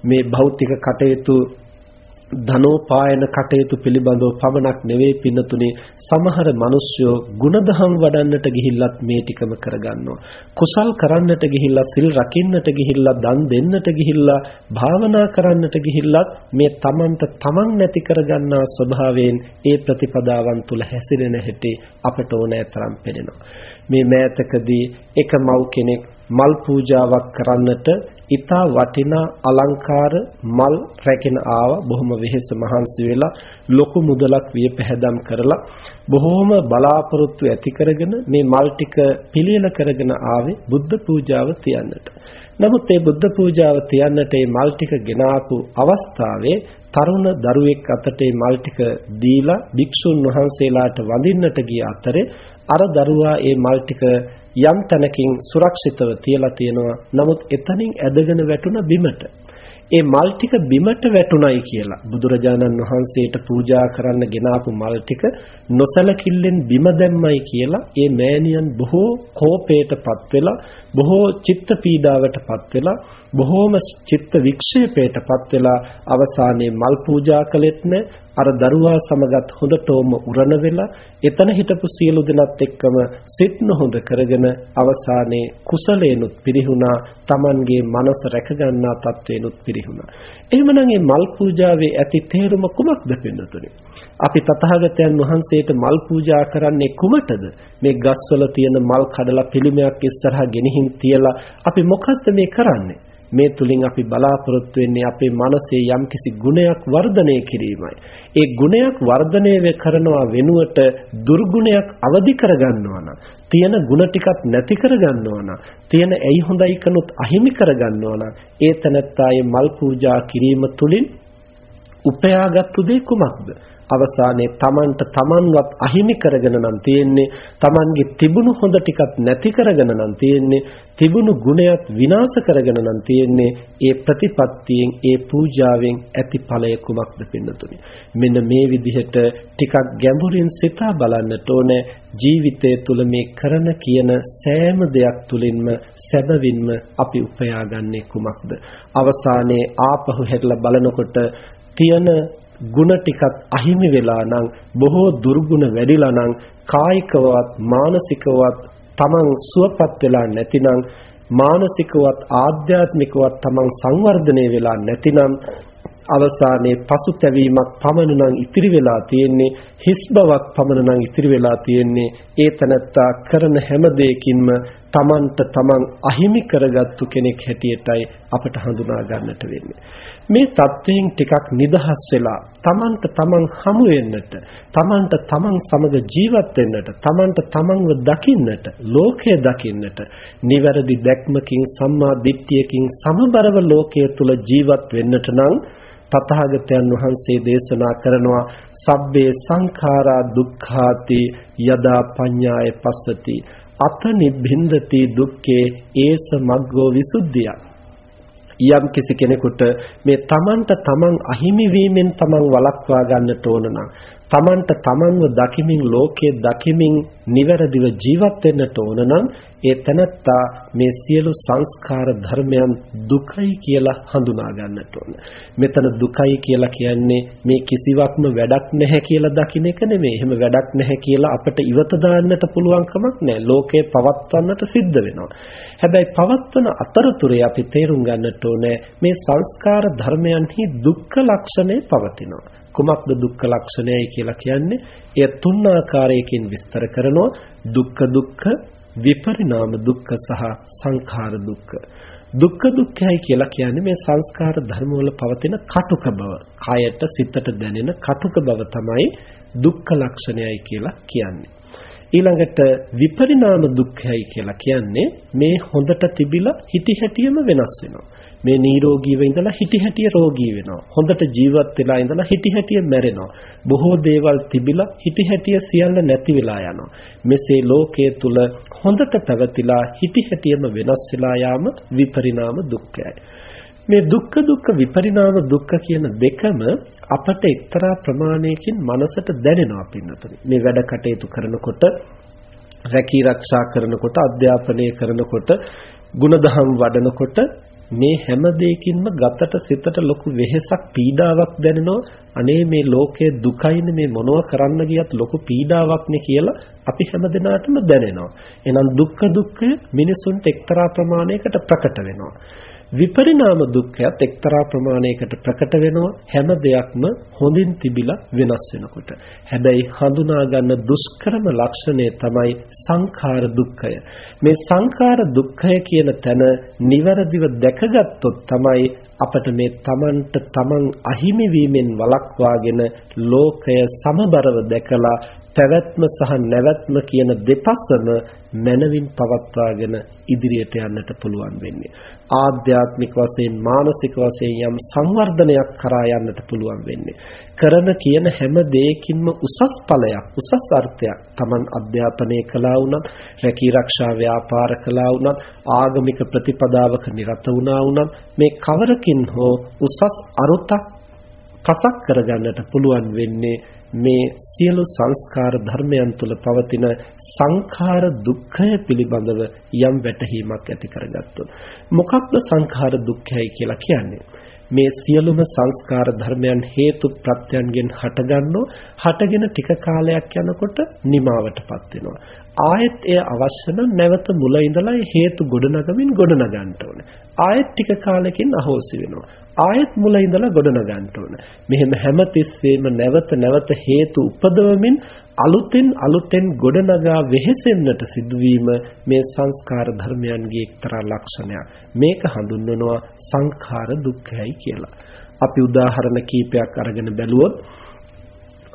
මේ භෞතික කටයුතු ධනෝපායන කටයුතු පිළිබඳව පමණක් නෙවෙයි පින්නතුනේ. සමහර මිනිස්සු ಗುಣධම් වඩන්නට ගිහිල්ලත් මේ ටිකම කරගන්නවා. කුසල් කරන්නට ගිහිල්ලා සිල් රකින්නට ගිහිල්ලා දන් දෙන්නට ගිහිල්ලා භාවනා කරන්නට ගිහිල්ලත් මේ තමන්ට තමන් නැති කරගන්නා ස්වභාවයෙන් ඒ ප්‍රතිපදාවන් තුල හැසිරෙන හැටි අපට ඕනෑතරම් පෙනෙනවා. මේ මෑතකදී එක මව් කෙනෙක් මල් පූජාවක් කරන්නට ඊතා වටිනා අලංකාර මල් රැගෙන ආවා බොහොම වෙහෙස මහන්සි වෙලා ලොකු මුදලක් වියපැහැදම් කරලා බොහොම බලාපොරොත්තු ඇති කරගෙන මේ මල් ටික පිළියෙල කරගෙන ආවේ බුද්ධ පූජාව තියන්නට. නමුත් මේ බුද්ධ පූජාව තියන්නට මේ මල් ටික ගෙනාපු අවස්ථාවේ තරුණ දරුවෙක් අතට මේ මල් ටික දීලා භික්ෂුන් වහන්සේලාට වඳින්නට ගිය අතරේ අර දරුවා මේ මල් ටික යම් තැනකින් සුරක්ෂිතව තියලා තියෙනවා. නමුත් එතනින් ඇදගෙන වැටුණ බිමට. ඒ මල් ටික බිමට වැටුණයි කියලා බුදුරජාණන් වහන්සේට පූජා කරන්න ගෙනාපු මල් ටික නොසලකිල්ලෙන් බිම දැම්මයි කියලා ඒ මෑණියන් බොහෝ කෝපයටපත් වෙලා බොහෝ චිත්ත පීඩාවටපත් වෙලා බොහෝම චිත්ත වික්ෂේපයටපත් වෙලා අවසානයේ මල් පූජා කළෙත් නැ අර දරුවා සමගත් හොඳටම උරණ වෙලා එතන හිටපු සියලු දෙනාත් එක්කම සිත් නොහොඳ කරගෙන අවසානයේ කුසලේනුත් පිරිහුණා Tamanගේ මනස රැකගන්නා තත්වේනුත් පිරිහුණා. එහෙමනම් මේ මල් පූජාවේ ඇති තේරුම කුමක්ද පින්නතුනි? අපි තථාගතයන් වහන්සේට මල් පූජා කරන්නේ කුමටද? මේ ගස්වල තියෙන මල් කඩලා පිළිමයක් ඉස්සරහා ගෙනihin තියලා අපි මොකද්ද මේ කරන්නේ? මේ තුලින් අපි බලාපොරොත්තු වෙන්නේ අපේ මනසේ යම්කිසි ගුණයක් වර්ධනය කිරීමයි. ඒ ගුණයක් වර්ධනය කරනවා වෙනුවට දුර්ගුණයක් අවදි කරගන්නවා නම් තියෙන ಗುಣ ටිකක් නැති කරගන්නවා නම් තියෙන ඇයි හොඳයි කනුත් අහිමි කරගන්නවා නම් ඒ තනත්තායේ මල් පූජා කිරීම තුලින් උපයාගත්තු දේ කුමක්ද? අවසානයේ Tamanට Tamanවත් අහිමි කරගෙන නම් තියෙන්නේ Tamanගේ තිබුණු හොඳ ටිකක් නැති කරගෙන නම් තියෙන්නේ තිබුණු ගුණයක් විනාශ කරගෙන නම් තියෙන්නේ ඒ ප්‍රතිපත්තියෙන් ඒ පූජාවෙන් ඇති ඵලය කුමක්ද පින්නතුනි? මෙන්න මේ විදිහට ටිකක් ගැඹුරින් සිතා බලන්නට ඕනේ. ජීවිතය තුළ මේ කරන කියන සෑම දෙයක් තුළින්ම සැබවින්ම අපි උපයාගන්නේ කුමක්ද? අවසානයේ ආපහු හැරිලා බලනකොට තියෙන ಗುಣ ටිකක් අහිමි වෙලා නම් බොහෝ දුර්ගුණ වැඩිලා නම් කායිකවත් මානසිකවත් තමන් සුවපත් වෙලා නැතිනම් මානසිකවත් ආධ්‍යාත්මිකවත් තමන් සංවර්ධනය වෙලා නැතිනම් අවසානයේ පසුතැවීමක් පමණ නම් ඉතිරි වෙලා තියෙන්නේ හිස් බවක් පමණ නම් ඉතිරි වෙලා තියෙන්නේ ඒ තනත්තා කරන හැම දෙයකින්ම තමන්ට තමන් අහිමි කරගත්තු කෙනෙක් හැටියටයි අපට හඳුනා ගන්නට වෙන්නේ. මේ தත්වයෙන් ටිකක් නිදහස් වෙලා තමන්ට තමන් හමු වෙන්නට තමන්ට තමන් සමග ජීවත් වෙන්නට තමන්ට තමන්ව දකින්නට ලෝකය දකින්නට නිවැරදි දැක්මකින් සම්මා දිට්ඨියකින් සමබරව ලෝකයේ තුල ජීවත් වෙන්නට නම් තථාගතයන් වහන්සේ දේශනා කරනවා සබ්බේ සංඛාරා දුක්ඛාති යදා පඤ්ඤාය පස්සති. අත නිබ්බින්දති දුක්ඛේ ඒස මග්ගෝ විසුද්ධිය යම් කිසි කෙනෙකුට මේ තමන්ට තමන් අහිමි වීමෙන් තමන් වළක්වා ගන්නට ඕන නම් තමන්ට තමන්ව දකිමින් ලෝකයේ දකිමින් නිවැරදිව ජීවත් වෙන්නට ඕන නම් ඒ තැනත්තා මේ සියලු සංස්කාර ධර්මයන් දුකයි කියලා හඳුනා ගන්නට ඕන. මෙතන දුකයි කියලා කියන්නේ මේ කිසිවක්ම වැඩක් නැහැ කියලා දකින්න එක නෙමෙයි. එහෙම වැඩක් නැහැ කියලා අපිට ඉවත දාන්නට පුළුවන් කමක් නැහැ. ලෝකේ පවත්වන්නට සිද්ධ වෙනවා. හැබැයි පවත්වන අතරතුරේ අපි තේරුම් ගන්නට ඕනේ මේ සංස්කාර ධර්මයන්හි දුක්ඛ ලක්ෂණය පවතිනවා. කුමක්ද දුක්ඛ ලක්ෂණයයි කියලා කියන්නේ? එය තුන් ආකාරයකින් විස්තර කරනවා. දුක්ඛ දුක්ඛ විපරිණාම දුක්ඛ සහ සංඛාර දුක්ඛ. දුක්ඛ දුක්ඛයි කියලා කියන්නේ මේ සංස්කාර ධර්මවල පවතින කටුක බව. කයට සිතට දැනෙන කටුක බව තමයි දුක්ඛ ලක්ෂණයයි කියලා කියන්නේ. ඊළඟට විපරිණාම දුක්ඛයි කියලා කියන්නේ මේ හොඳට තිබිලා හිටි හැටියම වෙනස් වෙනවා. මේ නිරෝගීව ඉඳලා හිටි හැටිය රෝගී වෙනවා. හොඳට ජීවත් වෙලා ඉඳලා හිටි හැටිය මැරෙනවා. බොහෝ දේවල් තිබිලා හිටි හැටිය සියල්ල නැති වෙලා යනවා. මෙසේ ලෝකයේ තුල හොඳට පැවතිලා හිටි හැටියම වෙනස් වෙලා යාම විපරිණාම දුක්ඛයයි. මේ දුක්ඛ දුක්ඛ විපරිණාම දුක්ඛ කියන දෙකම අපට එක්තරා ප්‍රමාණයකින් මනසට දැනෙනවා පින්නතුනි. මේ වැඩ කටයුතු කරනකොට රැකී රක්ෂා කරනකොට අධ්‍යාපනය කරනකොට ಗುಣධම් වඩනකොට මේ හැම දෙයකින්ම ගතට සිතට ලොකු වෙහෙසක් පීඩාවක් දැනෙනවා. අනේ මේ ලෝකයේ දුකයිනේ මේ මොනව කරන්න ගියත් ලොකු පීඩාවක්නේ කියලා අපි හැමදෙනාටම දැනෙනවා. එහෙනම් දුක්ඛ දුක්ඛය මිනිසුන්ට එක්තරා ප්‍රමාණයකට ප්‍රකට වෙනවා. විපරිණාම දුක්ඛයත් එක්තරා ප්‍රමාණයකට ප්‍රකට වෙනවා හැම දෙයක්ම හොඳින් තිබිලා වෙනස් වෙනකොට. හැබැයි හඳුනා ගන්න දුෂ්කරම ලක්ෂණය තමයි සංඛාර දුක්ඛය. මේ සංඛාර දුක්ඛය කියන තැන නිවැරදිව දැකගත්තොත් තමයි අපට මේ තමන්ට තමන් අහිමි වීමෙන් වළක්වාගෙන ලෝකය සමබරව දැකලා පැවැත්ම සහ නැවැත්ම කියන දෙපසම මනවින් පවත්වාගෙන ඉදිරියට යන්නට පුළුවන් වෙන්නේ. ආධ්‍යාත්මික වශයෙන් මානසික වශයෙන් යම් සංවර්ධනයක් කරා යන්නට පුළුවන් වෙන්නේ. කරන කියන හැම දෙයකින්ම උසස් ඵලයක්, උසස් අර්ථයක් Taman අධ්‍යාපනය කළා වුණත්, රැකී ආරක්ෂා ව්‍යාපාර කළා වුණත්, ආගමික ප්‍රතිපදාවක නිරත වුණා වුණත් මේ කවරකින් හෝ උසස් අරුතක් පසක් කරගන්නට පුළුවන් වෙන්නේ මේ සියලු සංස්කාර ධර්මයන් තුළ පවතින සංඛාර දුක්ඛය පිළිබඳව යම් වැටහීමක් ඇති කරගත්තොත්. මොකක්ද සංඛාර දුක්ඛයයි කියලා කියන්නේ? මේ සියලුම සංස්කාර ධර්මයන් හේතු ප්‍රත්‍යයන්ගෙන් හටගන්නෝ හටගෙන ටික කාලයක් යනකොට නිමාවටපත් වෙනවා. ආයෙත් එය අවශ්‍ය නම් නැවත මුල ඉඳලා හේතු ගොඩනගමින් ගොඩනගන්න ඕනේ. ආයෙත් ටික කාලෙකින් අහෝසි වෙනවා. ආයෙත් මුල ඉඳලා ගොඩනගන්න ඕන. මෙහෙම හැමතිස්සෙම නැවත නැවත හේතු උපදවමින් අලුතෙන් අලුතෙන් ගොඩනගා වෙහෙසෙන්නට සිදුවීම මේ සංස්කාර ධර්මයන්ගේ එක්තරා ලක්ෂණයක්. මේක හඳුන්වනවා සංඛාර දුක්ඛයයි කියලා. අපි උදාහරණ කීපයක් අරගෙන බැලුවොත්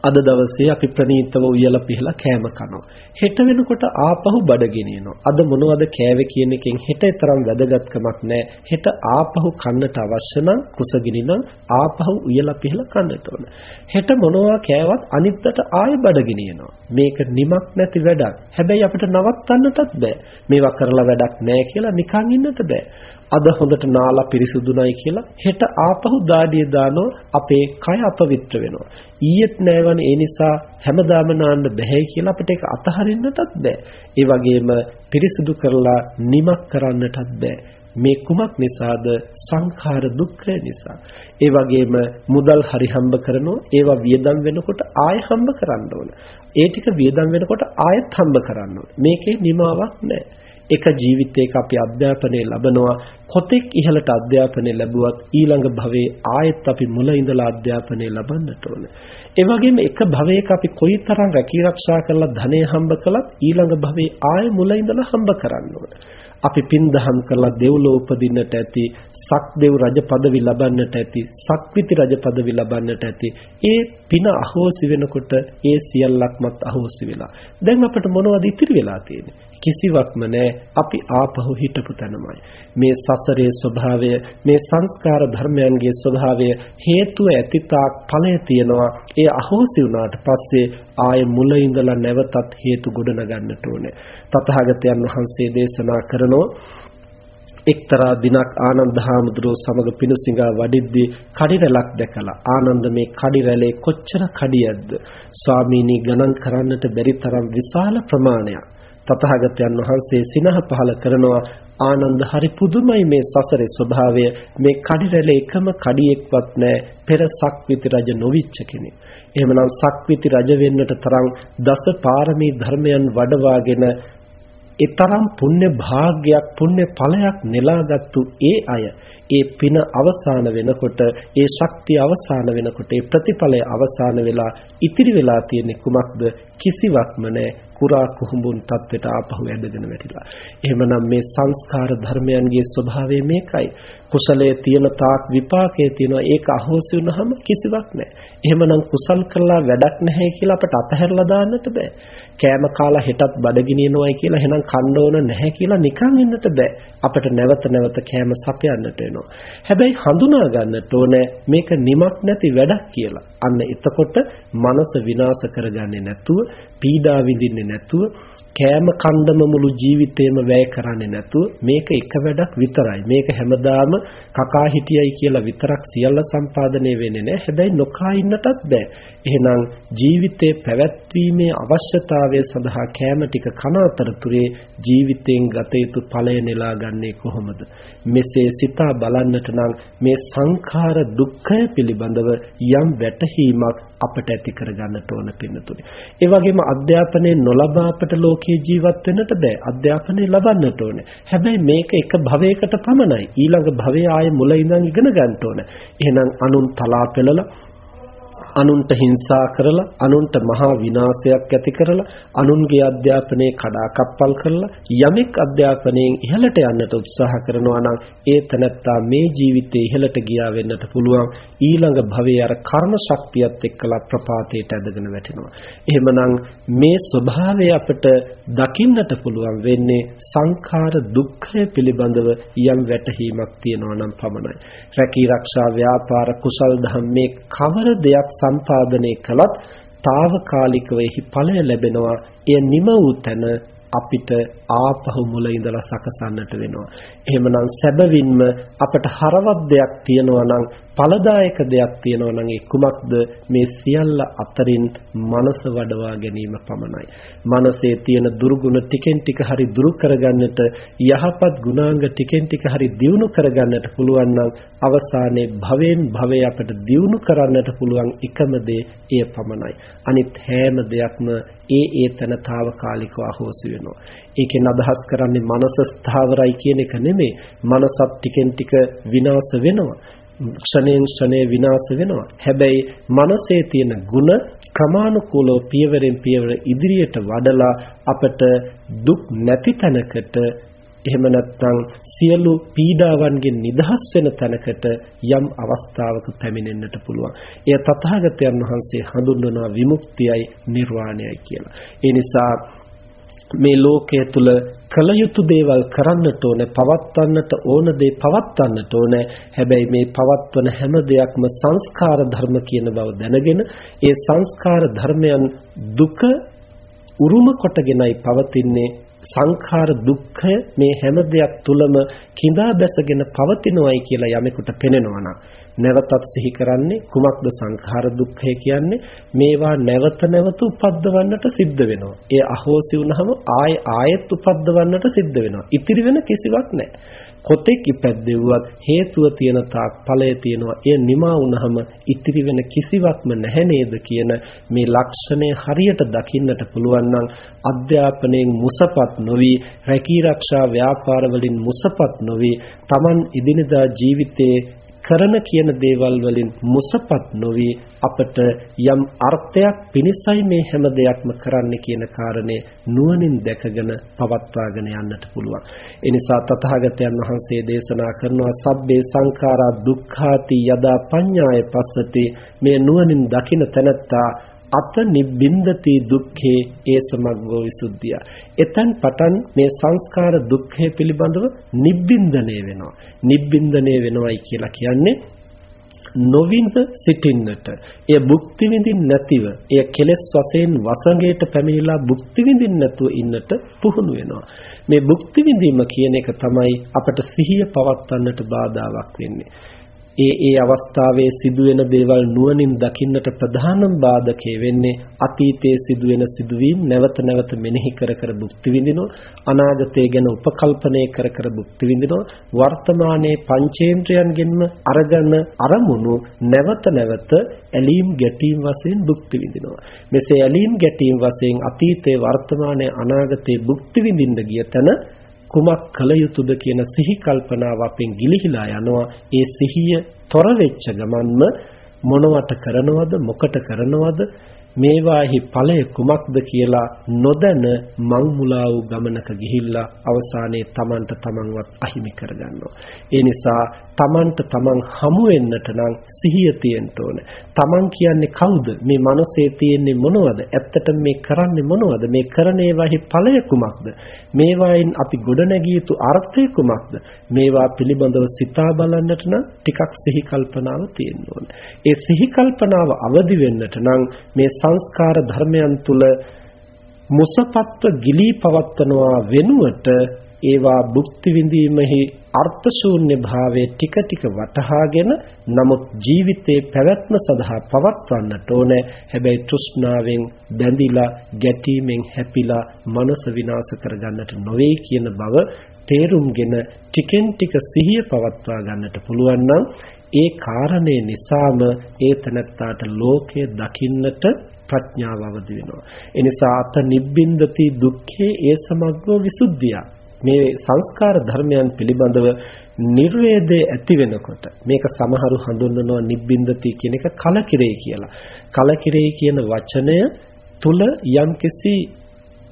අද දවසේ අපි ප්‍රනීතව උයලා පිහලා කෑම කනවා. හෙට වෙනකොට ආපහු බඩ ගෙනියනවා. අද මොනවද කෑවේ කියන එකෙන් හෙට තරම් වැදගත්කමක් නැහැ. හෙට ආපහු කන්නට අවශ්‍ය නම් කුසගිනි නම් ආපහු උයලා පිහලා කන්නට ඕන. හෙට මොනවා කෑවත් අනිත්තට ආයෙ බඩ ගෙනියනවා. මේක නිමක් නැති වැඩක්. හැබැයි අපිට නවත්තන්නටත් බෑ. මේවා කරලා වැඩක් නැහැ කියලා නිකන් ඉන්නට බෑ. අද හොඳට නාලා පිරිසුදුනයි කියලා හෙට ආපහු දාඩිය දානවා අපේ කය අපවිත්‍ර වෙනවා. ඊයේත් නෑවනේ ඒ නිසා හැමදාම නාන්න බෑ කියලා අපිට ඒක අතහරින්නටත් බෑ. ඒ වගේම පිරිසුදු කරලා නිමක් කරන්නටත් බෑ. මේ කුමක් නිසාද? සංඛාර දුක්ඛය නිසා. ඒ වගේම මුදල් හරි හම්බ කරනවා ඒවා වියදම් වෙනකොට ආයෙ හම්බ කරන්න ඕන. ඒ ටික වියදම් වෙනකොට ආයෙත් හම්බ කරන්න ඕන. මේකේ නිමාවක් නැහැ එක ජීවිතයක අපි අධ්‍යාපනය ලබනවා කොතෙක් ඉහළට අධ්‍යාපනය ලැබුවත් ඊළඟ භවයේ ආයෙත් අපි මුල ඉඳලා අධ්‍යාපනය ලබන්නට ඕන. ඒ වගේම එක භවයක අපි කොයිතරම් රැකී ආරක්ෂා කරලා ධනය හම්බ කළත් ඊළඟ භවයේ ආයෙ මුල ඉඳලා හම්බ කරන්න ඕන. අපි පින් දහම් කරලා දෙව්ලොව උපදින්නට ඇති සක්දෙව් රජ පදවි ලබන්නට ඇති සක්විති රජ පදවි ලබන්නට ඇති ඒ පින අහෝසි වෙනකොට ඒ සියල්ලක්මත් අහෝසි වෙලා දැන් අපිට මොනවද ඉතිරි වෙලා තියෙන්නේ කිසිවක්ම නැහැ. අපි ආපහු හිටපු තැනමයි. මේ සසරේ ස්වභාවය, මේ සංස්කාර ධර්මයන්ගේ ස්වභාවය හේතුව ඇතිතාක් ඵලය තියෙනවා. ඒ අහෝසි වුණාට පස්සේ ආයේ මුල ඉඳලා නැවතත් හේතු ගොඩනගන්නට ඕනේ. තථාගතයන් වහන්සේ දේශනා කරනෝ එක්තරා දිනක් ආනන්ද හාමුදුරුව සමග පිණුසිඟා වඩිද්දී කඩිරැලක් දැකලා ආනන්ද මේ කඩිරැලේ කොච්චර කඩියක්ද ස්වාමීනි ගණන් කරන්නට බැරි තරම් විශාල ප්‍රමාණයක් තථාගතයන් වහන්සේ සිනහ පහල කරනවා. ආනන්ද හරි පුදුමයි මේ සසරේ ස්වභාවය. මේ කඩිරැලේ එකම කඩියෙක්වත් නැහැ පෙර සක්විති රජ නොවිච්ච කෙනෙක්. එහෙමනම් සක්විති රජ වෙන්නට තරම් දස පාරමී ධර්මයන් වඩවාගෙන ඊතරම් පුණ්‍ය භාග්යක් පුණ්‍ය ඵලයක් නෙලාගත්තු ඒ අය ඒ පින අවසාන වෙනකොට ඒ ශක්තිය අවසාන වෙනකොට ඒ ප්‍රතිඵලය අවසාන වෙලා ඉතිරි වෙලා තියෙන්නේ කුමක්ද කිසිවක්ම නැහැ කුරා කුහුඹුන් තත්වෙට ආපහු ඇදගෙන වැටිලා. එහෙමනම් මේ සංස්කාර ධර්මයන්ගේ ස්වභාවය මේකයි. කුසලයේ තියෙන තාක් විපාකයේ තියෙනවා ඒක අහෝසි වුනහම කිසිවක් නැහැ. එහෙමනම් කුසල් කළා වැඩක් නැහැ කියලා අපට අතහැරලා දාන්නට බෑ. කෑම කාලා හෙටත් බඩගිනිනවයි කියලා එහෙනම් කන්න ඕන නැහැ කියලා නිකන් ඉන්නට බෑ. අපිට නැවත නැවත කෑම සපයන්නට වෙනවා. හැබැයි හඳුනා ගන්නට ඕනේ මේක නිමක් නැති වැඩක් කියලා. අන්න එතකොට මනස විනාශ කරගන්නේ නැතුව, පීඩා විඳින්නේ නැතුව, කෑම කණ්ඩම මුළු ජීවිතේම වැය කරන්නේ නැතුව මේක එක වැඩක් විතරයි. මේක හැමදාම කකා හිටියයි කියලා විතරක් සියල්ල සම්පාදනය වෙන්නේ නැහැ. හැබැයි නොකා ඉන්නටත් බෑ. එහෙනම් ජීවිතේ පැවැත්වීමේ අවශ්‍යතාවය සඳහා කෑම ටික කන අතරතුරේ ජීවිතෙන් ගත යුතු ඵලය නෙලා ගන්නේ කොහොමද? මෙසේ සිතා බලන්නට නම් මේ සංඛාර දුක්ඛය පිළිබඳව යම් වැටහීමක් අපට ඇති කරගන්නට ඕන පින්නතුනේ. ඒ වගේම අධ්‍යාපනය නොලබා අපට ලෝකේ ජීවත් වෙන්නට බෑ. අධ්‍යාපනය ලබන්නට ඕනේ. හැබැයි මේක එක භවයකට පමණයි. ඊළඟ භවයේ ආයේ මුල ඉඳන් ඉගෙන ගන්න ඕන. එහෙනම් අනුන් තලා පෙළලා අනුන්ට හිංසා කරලා අනුන්ට මහා විනාශයක් ඇති කරලා අනුන්ගේ අධ්‍යාපනයේ කඩාකප්පල් කරලා යමෙක් අධ්‍යාපනයෙන් ඉහළට යන්නට උත්සාහ කරනවා නම් ඒ තනත්තා මේ ජීවිතේ ඉහළට ගියා වෙන්නට පුළුවන්. ඊළඟ භවයේ අර කර්ම ශක්තියත් එක්කලා ප්‍රපාතයට ඇදගෙන වැටෙනවා. එහෙමනම් මේ ස්වභාවය අපිට දකින්නට පුළුවන් වෙන්නේ සංඛාර දුක්ඛය පිළිබඳව යම් වැටහීමක් තියෙනවා නම් පමණයි. රැකී ආරක්ෂා ව්‍යාපාර කුසල් ධම්මේ කවර දෙයක් සම්පාදනය කළත් తాවකාලිකව එහි ඵලය ලැබෙනවා. එය නිම වූ තැන අපිට ආපහු මුල ඉඳලා සකසන්නට වෙනවා. එහෙමනම් සැබවින්ම අපට හරවත් දෙයක් තියෙනවා නම් ඵලදායක දෙයක් තියෙනවා නම් ඒ කුමක්ද මේ සියල්ල අතරින් මනස වඩවා ගැනීම පමණයි. මනසේ තියෙන දුර්ගුණ ටිකෙන් ටික හරි දුරු කරගන්නට යහපත් ගුණාංග ටිකෙන් ටික හරි දියුණු කරගන්නට පුළුවන් නම් අවසානයේ භවෙන් භවය අපට දියුණු කරන්නට පුළුවන් එකම දේ එය පමණයි. අනිත් හැම දෙයක්ම ඒ ඒ තනතාවකාලිකව අහෝසි වෙනවා. ඒකෙන් අදහස් කරන්නේ මනස ස්ථාවරයි කියන එක නෙමෙයි. මනසත් ටිකෙන් ටික විනාශ වෙනවා. ක්ෂණයෙන් ක්ෂණය විනාශ වෙනවා. හැබැයි මනසේ තියෙන ಗುಣ ක්‍රමානුකූලව පියවරෙන් පියවර ඉදිරියට වඩලා අපට දුක් නැති තැනකට එහෙම නැත්නම් සියලු පීඩාවන්ගෙන් නිදහස් වෙන තැනකට යම් අවස්ථාවක පැමිණෙන්නට පුළුවන්. එය තථාගතයන් වහන්සේ හඳුන්වනවා විමුක්තියයි නිර්වාණයයි කියලා. ඒ නිසා මේ ලෝකයේ තුල කල යුතු දේවල් කරන්නට ඕනේ පවත්වන්නට ඕන දේ පවත්වන්නට ඕනේ. හැබැයි මේ පවත්වන හැම දෙයක්ම සංස්කාර ධර්ම කියන බව දැනගෙන ඒ සංස්කාර ධර්මයන් දුක උරුම කොටගෙනයි පවතින්නේ. සංඛාර දුක්ඛය මේ හැම දෙයක් තුලම කිඳා බැසගෙන පවතිනවයි කියලා යමෙකුට පෙනෙනවා නම් නැවතත් සිහි කරන්නේ කුමක්ද සංඛාර දුක්ඛය කියන්නේ මේවා නැවත නැවත උපද්දවන්නට සිද්ධ වෙනවා. ඒ අහෝසි වුනහම ආය ආයෙත් උපද්දවන්නට සිද්ධ වෙනවා. ඉතිරි වෙන කිසිවක් නැහැ. කොතෙක් ඉපැද්දෙව්වත් හේතුව තියෙන තාක් ඵලය තියෙනවා. එය නිමා වුනහම ඉතිරි වෙන කිසිවක්ම නැහැ නේද කියන මේ ලක්ෂණය හරියට දකින්නට පුළුවන් නම් අධ්‍යාපනයෙන් මුසපත් නොවි රැකී රක්ෂා ව්‍යාපාර වලින් මුසපත් නොවි Taman ඉදිනදා ජීවිතයේ කරන කියන දේවල් වලින් මුසපත් නොවි අපට යම් අර්ථයක් පිණිසයි මේ හැම දෙයක්ම කරන්නේ කියන කාරණේ නුවණින් දැකගෙන පවත්වාගෙන යන්නට පුළුවන්. ඒ නිසා තථාගතයන් වහන්සේ දේශනා කරනවා සබ්බේ සංඛාරා දුක්ඛාති යදා පඤ්ඤාය පස්සති මේ නුවණින් දකින තැනැත්තා අත නිබ්බින්දති දුක්ඛේ ඒ සමග්ගෝ විසුද්ධිය. එතෙන් පටන් මේ සංස්කාර දුක්ඛය පිළිබඳව නිබ්බින්දණය වෙනවා. නිබ්බින්දණය වෙනවයි කියලා කියන්නේ නොවිඳ සිටින්නට එය භුක්ති විඳින්න නැතිව එය කෙලෙස් වශයෙන් වසඟයට පැමිණිලා භුක්ති විඳින්න නැතුව ඉන්නට පුහුණු වෙනවා මේ භුක්ති විඳීම කියන එක තමයි අපට සිහිය පවත්වන්නට බාධාවක් වෙන්නේ ඒ ඒ අවස්ථාවේ සිදුවෙන දේවල් නුවණින් දකින්නට ප්‍රධානම බාධකේ වෙන්නේ අතීතයේ සිදුවෙන සිදුවීම් නැවත නැවත මෙනෙහි කර කර භුක්ති විඳිනවා අනාගතය ගැන උපකල්පනය කර කර භුක්ති විඳිනවා වර්තමානයේ පංචේන්ද්‍රයන්ගෙන්ම අරගෙන අරමුණු නැවත නැවත ඇලීම් ගැටීම් වශයෙන් භුක්ති විඳිනවා මෙසේ ඇලීම් ගැටීම් වශයෙන් අතීතයේ වර්තමානයේ අනාගතයේ භුක්ති විඳින්න ගිය තැන කුමක් කළ යුතුද කියන සිහි කල්පනාව අපෙන් ගිලිහිලා යනවා. ඒ සිහිය තොර වෙච්ච ගමන්ම මොනවට කරනවද මොකට කරනවද මේවාහි ඵලය කුමක්ද කියලා නොදැන මං මුලා වූ ගමනක ගිහිල්ලා අවසානයේ Tamanට Tamanවත් අහිමි කරගන්නවා. ඒ නිසා Tamanට Taman හමු වෙන්නට නම් සිහිය තියෙන්න ඕන. Taman කියන්නේ කවුද? මේ මනසේ තියෙන්නේ මොනවද? ඇත්තට මේ කරන්නේ මොනවද? මේ කරන ඒවාහි ඵලය කුමක්ද? මේවායින් අපි ගොඩනැගිය යුතු අර්ථය කුමක්ද? මේවා පිළිබඳව සිතා බලන්නට නම් ටිකක් සිහි කල්පනාව තියෙන්න ඕන. ඒ සිහි කල්පනාව අවදි වෙන්නට නම් මේ සංස්කාර ධර්මයන් තුල මුසපත්ව ගිලී පවත්වනවා වෙනුවට ඒවා භුක්ති විඳීමෙහි අර්ථ ශූන්‍ය භාවයේ ටික ටික වටහාගෙන නමුත් ජීවිතේ පැවැත්ම සඳහා පවත්වන්නට ඕනේ. හැබැයි තෘෂ්ණාවෙන් බැඳිලා ගැටීමෙන් හැපිලා මනස විනාශ කරගන්නට නොවේ කියන බව තේරුම්ගෙන ටිකෙන් ටික සිහිය පවත්වා ගන්නට පුළුවන් නම් ඒ කාරණේ නිසාම ඒ තනත්තාට ලෝකය දකින්නට ප්‍රඥාව අවදි වෙනවා. ඒ නිසා අත නිබ්බින්දති දුක්ඛේ ඒ සමග්ගෝ විසුද්ධිය. මේ සංස්කාර ධර්මයන් පිළිබඳව නිර්වේදය ඇති වෙනකොට මේක සමහරු හඳුන්වනවා නිබ්බින්දති කියන එක කලකිරේ කියලා. කලකිරේ කියන වචනය තුල යම්කිසි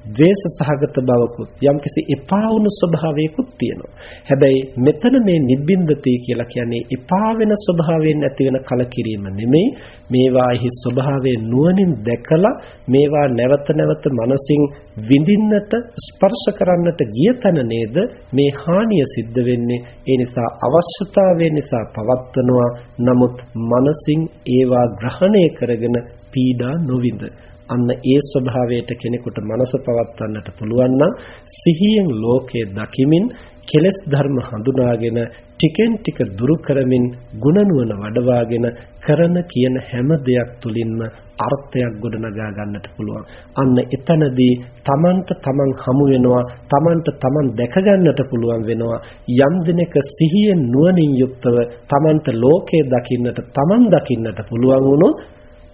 ද්වේෂ සහගත බවකුත් යම්කිසි එපා වුණු ස්වභාවයකුත් තියෙනවා. හැබැයි මෙතන මේ නිබ්බින්දති කියලා කියන්නේ එපා වෙන ස්වභාවයෙන් ඇති වෙන කලකිරීම නෙමෙයි. මේවාෙහි ස්වභාවය නුවණින් දැකලා මේවා නැවත නැවත මනසින් විඳින්නට ස්පර්ශ කරන්නට ගිය තැන නේද මේ හානිය සිද්ධ වෙන්නේ. ඒ නිසා අවශ්‍යතාවය නිසා පවත්වනවා. නමුත් මනසින් ඒවා ග්‍රහණය කරගෙන පීඩා නොවිඳ අන්න ඒ ස්වභාවයට කෙනෙකුට මනස පවත්වන්නට පුළුවන් නම් සිහියෙන් ලෝකයේ දකිමින් කෙලස් ධර්ම හඳුනාගෙන ටිකෙන් ටික දුරු කරමින් ගුණනුවණ වඩවාගෙන කරන කියන හැම දෙයක් තුලින්ම අර්ථයක් ගොඩනගා ගන්නට පුළුවන්. අන්න එතනදී තමන්ට තමන් හමු වෙනවා, තමන්ට තමන් දැක ගන්නට පුළුවන් වෙනවා. යම් දිනක සිහියෙන් නුවණින් යුක්තව තමන්ට ලෝකය දකින්නට, තමන් දකින්නට පුළුවන් වුණොත්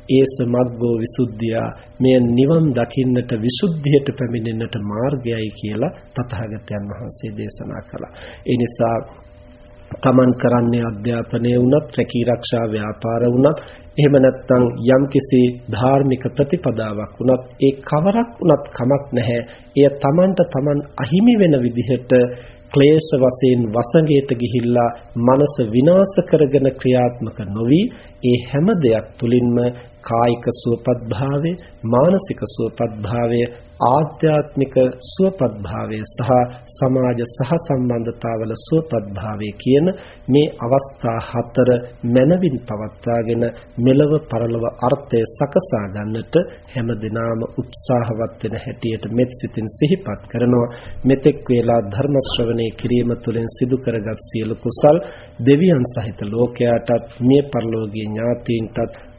ඒස මග්ගෝ විසුද්ධිය මෙය නිවන් දකින්නට විසුද්ධියට පැමිණෙන්නට මාර්ගයයි කියලා තථාගතයන් වහන්සේ දේශනා කළා. ඒ නිසා තමන් කරන්නේ අධ්‍යාපනය වුණත්, රැකී ආරක්ෂා ව්‍යාපාර වුණත්, එහෙම නැත්නම් යම්කිසි ධාර්මික ප්‍රතිපදාවක් වුණත් ඒ කවරක් වුණත් කමක් නැහැ. එය තමන්ට තමන් අහිමි වෙන විදිහට ක්ලේශ වශයෙන් වසඟයට ගිහිල්ලා මනස විනාශ කරගෙන ක්‍රියාත්මක නොවි ඒ හැම දෙයක් තුලින්ම කායික සුවපත් භාවය මානසික සුවපත් භාවය ආධ්‍යාත්මික සුවපත් භාවය සහ සමාජ සහ සම්බන්ධතාවල සුවපත් භාවය කියන මේ අවස්ථා හතර මනවින් පවත්වාගෙන මෙලව පරලොව අර්ථය සකසා ගන්නට හැම දිනාම උත්සාහවත් වෙන හැටියට මෙත් සිතින් සිහිපත් කරනවා. මෙතෙක් වේලා ධර්ම ශ්‍රවණය කිරීම තුළින් සිදු කරගත් සියලු කුසල් දෙවියන් සහිත ලෝකයාටත් මිය පරලෝකීය ඥාතීන්ටත්